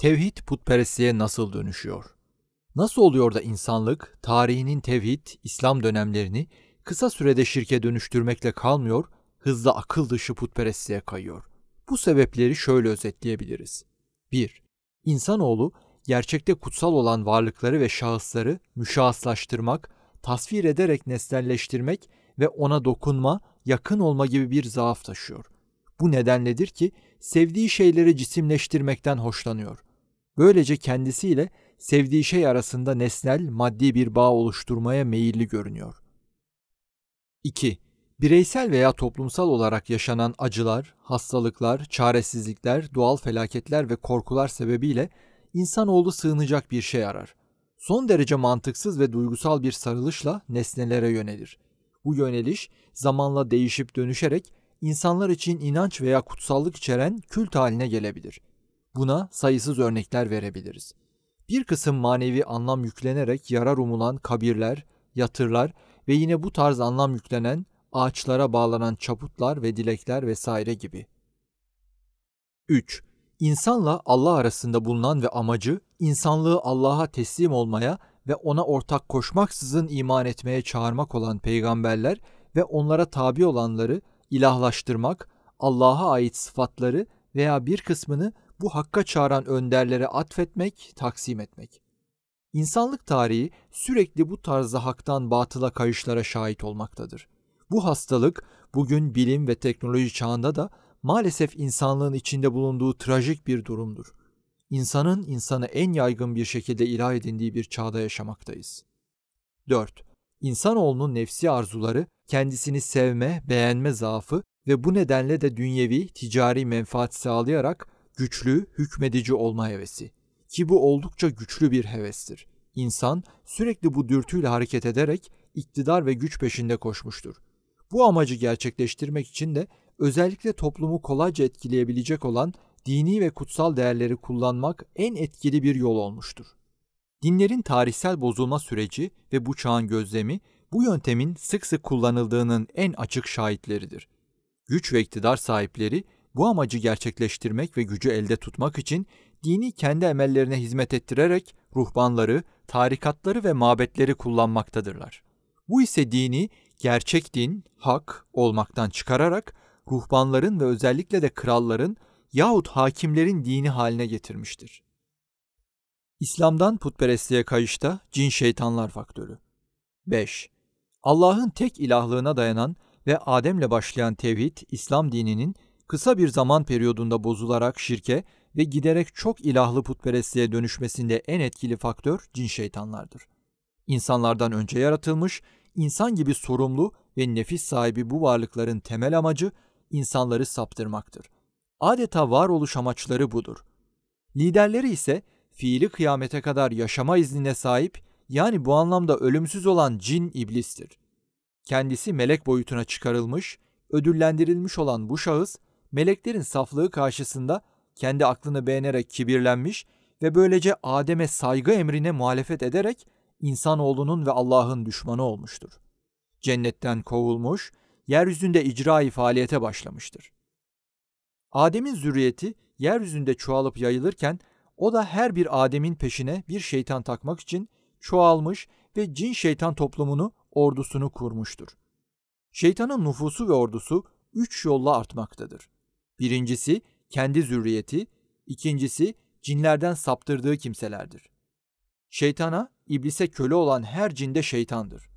Tevhid putperestliğe nasıl dönüşüyor? Nasıl oluyor da insanlık tarihinin tevhid, İslam dönemlerini kısa sürede şirke dönüştürmekle kalmıyor, hızla akıl dışı putperestliğe kayıyor? Bu sebepleri şöyle özetleyebiliriz. 1. İnsanoğlu gerçekte kutsal olan varlıkları ve şahısları müşahıslaştırmak, tasvir ederek nesnelleştirmek ve ona dokunma, yakın olma gibi bir zaaf taşıyor. Bu nedenledir ki sevdiği şeyleri cisimleştirmekten hoşlanıyor. Böylece kendisiyle sevdiği şey arasında nesnel, maddi bir bağ oluşturmaya meyilli görünüyor. 2. Bireysel veya toplumsal olarak yaşanan acılar, hastalıklar, çaresizlikler, doğal felaketler ve korkular sebebiyle insanoğlu sığınacak bir şey arar. Son derece mantıksız ve duygusal bir sarılışla nesnelere yönelir. Bu yöneliş zamanla değişip dönüşerek insanlar için inanç veya kutsallık içeren kült haline gelebilir. Buna sayısız örnekler verebiliriz. Bir kısım manevi anlam yüklenerek yarar umulan kabirler, yatırlar ve yine bu tarz anlam yüklenen ağaçlara bağlanan çaputlar ve dilekler vesaire gibi. 3. İnsanla Allah arasında bulunan ve amacı insanlığı Allah'a teslim olmaya ve ona ortak koşmaksızın iman etmeye çağırmak olan peygamberler ve onlara tabi olanları ilahlaştırmak, Allah'a ait sıfatları veya bir kısmını bu hakka çağıran önderlere atfetmek, taksim etmek. İnsanlık tarihi sürekli bu tarzda haktan batıla kayışlara şahit olmaktadır. Bu hastalık bugün bilim ve teknoloji çağında da maalesef insanlığın içinde bulunduğu trajik bir durumdur. İnsanın insanı en yaygın bir şekilde ilah edindiği bir çağda yaşamaktayız. 4. İnsanoğlunun nefsi arzuları kendisini sevme, beğenme zaafı ve bu nedenle de dünyevi, ticari menfaat sağlayarak güçlü, hükmedici olma hevesi. Ki bu oldukça güçlü bir hevestir. İnsan sürekli bu dürtüyle hareket ederek iktidar ve güç peşinde koşmuştur. Bu amacı gerçekleştirmek için de özellikle toplumu kolayca etkileyebilecek olan dini ve kutsal değerleri kullanmak en etkili bir yol olmuştur. Dinlerin tarihsel bozulma süreci ve bu çağın gözlemi bu yöntemin sık sık kullanıldığının en açık şahitleridir. Güç ve iktidar sahipleri bu amacı gerçekleştirmek ve gücü elde tutmak için dini kendi emellerine hizmet ettirerek ruhbanları, tarikatları ve mabetleri kullanmaktadırlar. Bu ise dini gerçek din, hak olmaktan çıkararak ruhbanların ve özellikle de kralların yahut hakimlerin dini haline getirmiştir. İslam'dan putperestliğe kayışta cin şeytanlar faktörü. 5. Allah'ın tek ilahlığına dayanan ve Adem'le başlayan tevhid, İslam dininin kısa bir zaman periyodunda bozularak şirke ve giderek çok ilahlı putperestliğe dönüşmesinde en etkili faktör cin şeytanlardır. İnsanlardan önce yaratılmış, insan gibi sorumlu ve nefis sahibi bu varlıkların temel amacı insanları saptırmaktır. Adeta varoluş amaçları budur. Liderleri ise fiili kıyamete kadar yaşama iznine sahip yani bu anlamda ölümsüz olan cin iblistir. Kendisi melek boyutuna çıkarılmış, ödüllendirilmiş olan bu şahıs meleklerin saflığı karşısında kendi aklını beğenerek kibirlenmiş ve böylece Adem'e saygı emrine muhalefet ederek insanoğlunun ve Allah'ın düşmanı olmuştur. Cennetten kovulmuş, yeryüzünde icra faaliyete başlamıştır. Adem'in zürriyeti yeryüzünde çoğalıp yayılırken o da her bir Adem'in peşine bir şeytan takmak için çoğalmış ve cin şeytan toplumunu, ordusunu kurmuştur. Şeytanın nüfusu ve ordusu üç yolla artmaktadır. Birincisi kendi zürriyeti, ikincisi cinlerden saptırdığı kimselerdir. Şeytana, iblise köle olan her cinde şeytandır.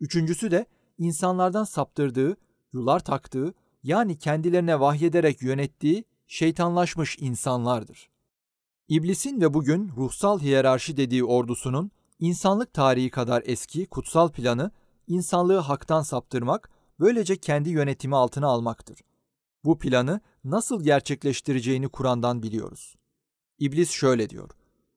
Üçüncüsü de insanlardan saptırdığı, yular taktığı, yani kendilerine vahyederek yönettiği şeytanlaşmış insanlardır. İblisin ve bugün ruhsal hiyerarşi dediği ordusunun insanlık tarihi kadar eski kutsal planı insanlığı haktan saptırmak, böylece kendi yönetimi altına almaktır. Bu planı nasıl gerçekleştireceğini Kur'an'dan biliyoruz. İblis şöyle diyor.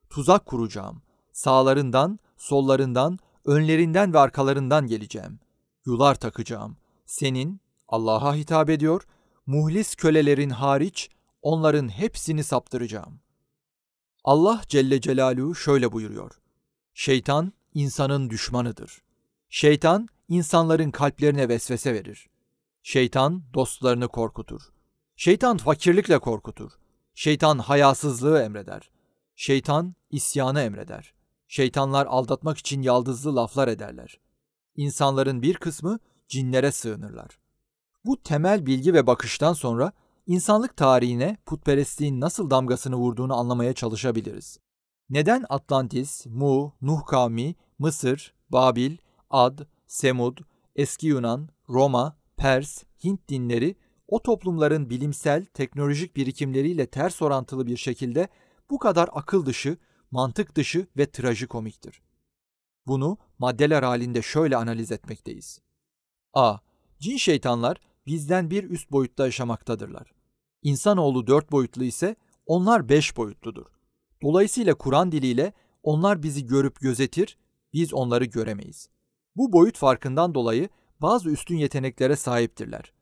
Tuzak kuracağım. Sağlarından, sollarından, önlerinden ve arkalarından geleceğim. Yular takacağım. Senin, Allah'a hitap ediyor, muhlis kölelerin hariç onların hepsini saptıracağım. Allah Celle Celaluhu şöyle buyuruyor. Şeytan insanın düşmanıdır. Şeytan insanların kalplerine vesvese verir. Şeytan dostlarını korkutur. Şeytan fakirlikle korkutur. Şeytan hayasızlığı emreder. Şeytan isyanı emreder. Şeytanlar aldatmak için yaldızlı laflar ederler. İnsanların bir kısmı cinlere sığınırlar. Bu temel bilgi ve bakıştan sonra insanlık tarihine putperestliğin nasıl damgasını vurduğunu anlamaya çalışabiliriz. Neden Atlantis, Mu, Nuh kavmi, Mısır, Babil, Ad, Semud, Eski Yunan, Roma, Pers, Hint dinleri o toplumların bilimsel, teknolojik birikimleriyle ters orantılı bir şekilde bu kadar akıl dışı, mantık dışı ve trajikomiktir. Bunu maddeler halinde şöyle analiz etmekteyiz. A. Cin şeytanlar bizden bir üst boyutta yaşamaktadırlar. İnsanoğlu dört boyutlu ise onlar beş boyutludur. Dolayısıyla Kur'an diliyle onlar bizi görüp gözetir, biz onları göremeyiz. Bu boyut farkından dolayı bazı üstün yeteneklere sahiptirler.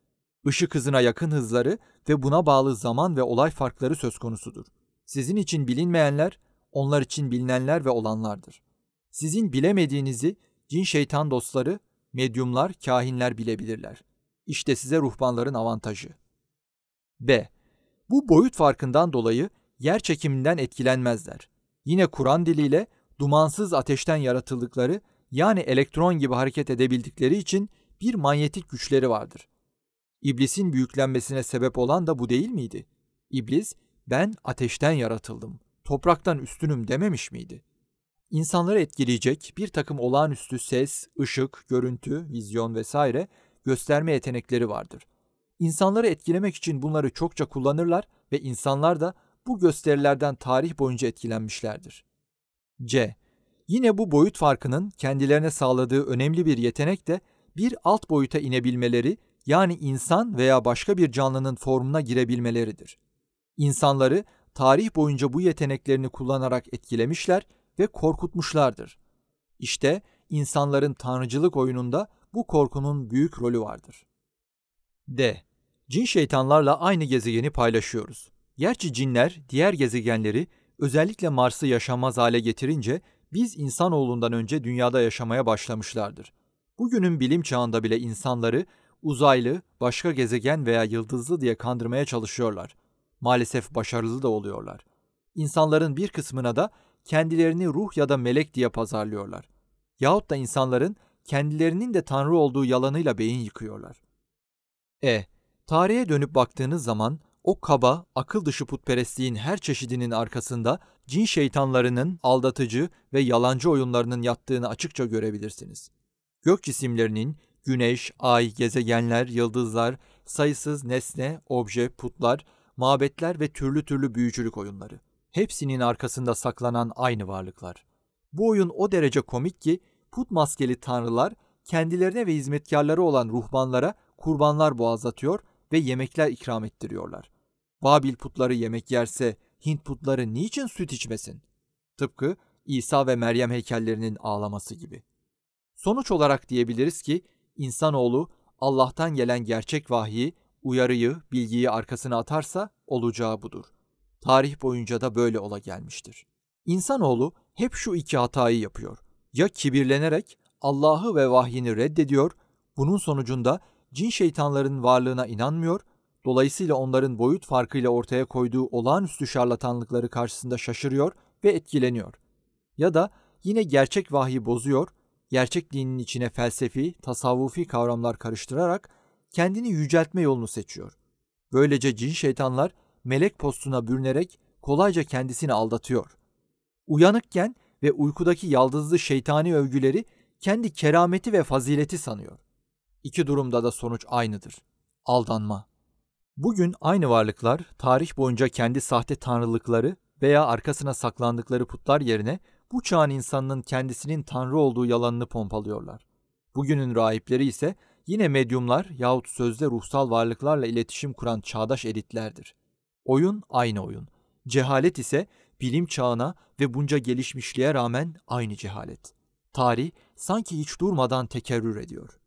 Işık hızına yakın hızları ve buna bağlı zaman ve olay farkları söz konusudur. Sizin için bilinmeyenler, onlar için bilinenler ve olanlardır. Sizin bilemediğinizi cin şeytan dostları, medyumlar, kahinler bilebilirler. İşte size ruhbanların avantajı. B. Bu boyut farkından dolayı yer çekiminden etkilenmezler. Yine Kur'an diliyle dumansız ateşten yaratıldıkları yani elektron gibi hareket edebildikleri için bir manyetik güçleri vardır. İblisin büyüklenmesine sebep olan da bu değil miydi? İblis, ben ateşten yaratıldım, topraktan üstünüm dememiş miydi? İnsanları etkileyecek bir takım olağanüstü ses, ışık, görüntü, vizyon vesaire gösterme yetenekleri vardır. İnsanları etkilemek için bunları çokça kullanırlar ve insanlar da bu gösterilerden tarih boyunca etkilenmişlerdir. C. Yine bu boyut farkının kendilerine sağladığı önemli bir yetenek de bir alt boyuta inebilmeleri yani insan veya başka bir canlının formuna girebilmeleridir. İnsanları tarih boyunca bu yeteneklerini kullanarak etkilemişler ve korkutmuşlardır. İşte insanların tanrıcılık oyununda bu korkunun büyük rolü vardır. D. Cin şeytanlarla aynı gezegeni paylaşıyoruz. Gerçi cinler diğer gezegenleri özellikle Mars'ı yaşamaz hale getirince biz insanoğlundan önce dünyada yaşamaya başlamışlardır. Bugünün bilim çağında bile insanları uzaylı, başka gezegen veya yıldızlı diye kandırmaya çalışıyorlar. Maalesef başarılı da oluyorlar. İnsanların bir kısmına da kendilerini ruh ya da melek diye pazarlıyorlar. Yahut da insanların kendilerinin de tanrı olduğu yalanıyla beyin yıkıyorlar. E. Tarihe dönüp baktığınız zaman o kaba, akıl dışı putperestliğin her çeşidinin arkasında cin şeytanlarının aldatıcı ve yalancı oyunlarının yattığını açıkça görebilirsiniz. Gök cisimlerinin güneş, ay, gezegenler, yıldızlar, sayısız nesne, obje, putlar, mabetler ve türlü türlü büyücülük oyunları. Hepsinin arkasında saklanan aynı varlıklar. Bu oyun o derece komik ki put maskeli tanrılar kendilerine ve hizmetkarları olan ruhbanlara kurbanlar boğazlatıyor ve yemekler ikram ettiriyorlar. Babil putları yemek yerse Hint putları niçin süt içmesin? Tıpkı İsa ve Meryem heykellerinin ağlaması gibi. Sonuç olarak diyebiliriz ki insanoğlu Allah'tan gelen gerçek vahyi, uyarıyı, bilgiyi arkasına atarsa olacağı budur. Tarih boyunca da böyle ola gelmiştir. İnsanoğlu hep şu iki hatayı yapıyor. Ya kibirlenerek Allah'ı ve vahyini reddediyor, bunun sonucunda cin şeytanların varlığına inanmıyor, dolayısıyla onların boyut farkıyla ortaya koyduğu olağanüstü şarlatanlıkları karşısında şaşırıyor ve etkileniyor. Ya da yine gerçek vahyi bozuyor, gerçek dinin içine felsefi, tasavvufi kavramlar karıştırarak kendini yüceltme yolunu seçiyor. Böylece cin şeytanlar melek postuna bürünerek kolayca kendisini aldatıyor. Uyanıkken ve uykudaki yaldızlı şeytani övgüleri kendi kerameti ve fazileti sanıyor. İki durumda da sonuç aynıdır. Aldanma. Bugün aynı varlıklar tarih boyunca kendi sahte tanrılıkları veya arkasına saklandıkları putlar yerine bu çağın insanının kendisinin tanrı olduğu yalanını pompalıyorlar. Bugünün rahipleri ise yine medyumlar yahut sözde ruhsal varlıklarla iletişim kuran çağdaş elitlerdir. Oyun aynı oyun. Cehalet ise bilim çağına ve bunca gelişmişliğe rağmen aynı cehalet. Tarih sanki hiç durmadan tekerrür ediyor.